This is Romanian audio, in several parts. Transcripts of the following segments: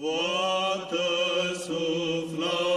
Toată suflarea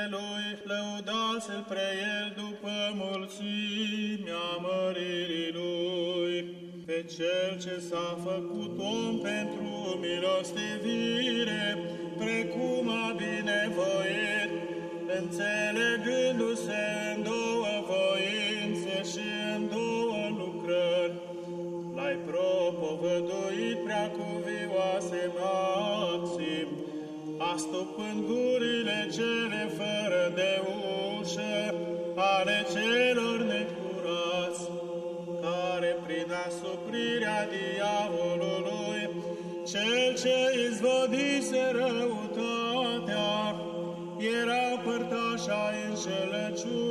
puterele lui, lăudați-l pre el după mulțimea măririi lui. Pe cel ce s-a făcut om pentru milostivire, precum a binevoit, înțelegându-se în două voințe și în două lucrări, L-ai propovăduit prea cuvioase astupând gurile cele fără de ușă ale celor necurați, care prin asuprirea diavolului, cel ce izvodise răutatea, era părtașa înșelăciune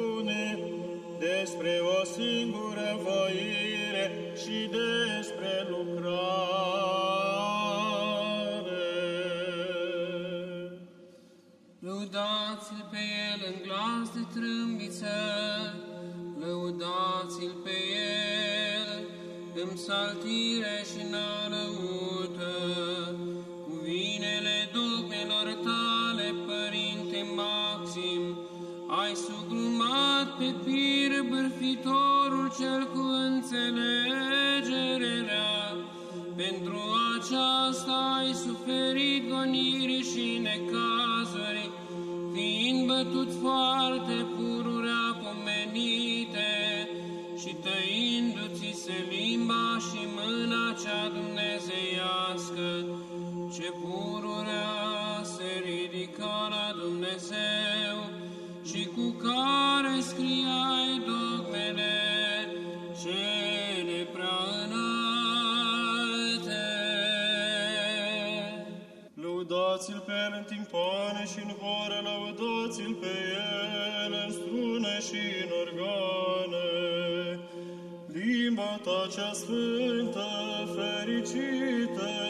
în glas de trâmbiță, lăudați-l pe el în psaltire și în arăută, cuvinele dogmelor tale, Părinte Maxim, ai sugrumat pe pir bârfitorul cel cu înțelegere rea, pentru aceasta ai suferit goniri și necazuri, fiind bătut foarte pururea pomenite și tăindu-ți se limba și mâna cea dumnezeiască, ce pururea se ridica la Dumnezeu și cu care scriai dogmele lăudați-l pe El în strune și în organe. Limba ta cea sfântă, fericită,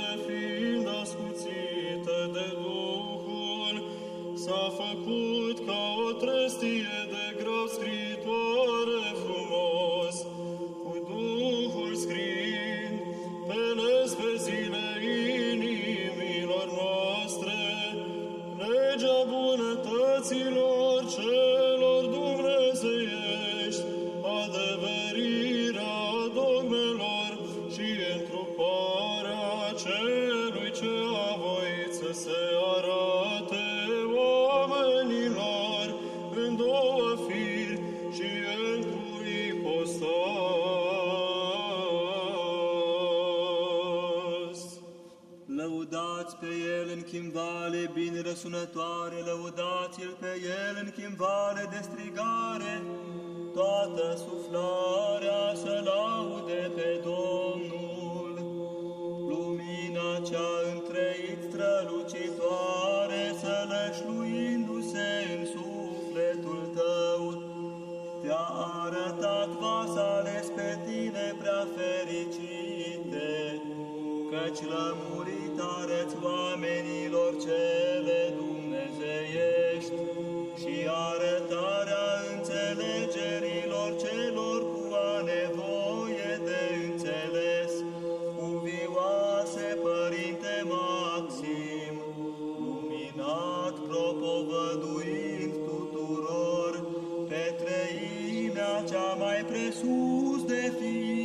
Lăudați pe El în chimvale bine răsunătoare, lăudați-L pe El în chimvale de strigare, toată suflarea să cele dumnezeiești și arătarea înțelegerilor celor cu a nevoie de înțeles, cuvioase, Părinte Maxim, luminat propovăduind tuturor pe treimea cea mai presus de fii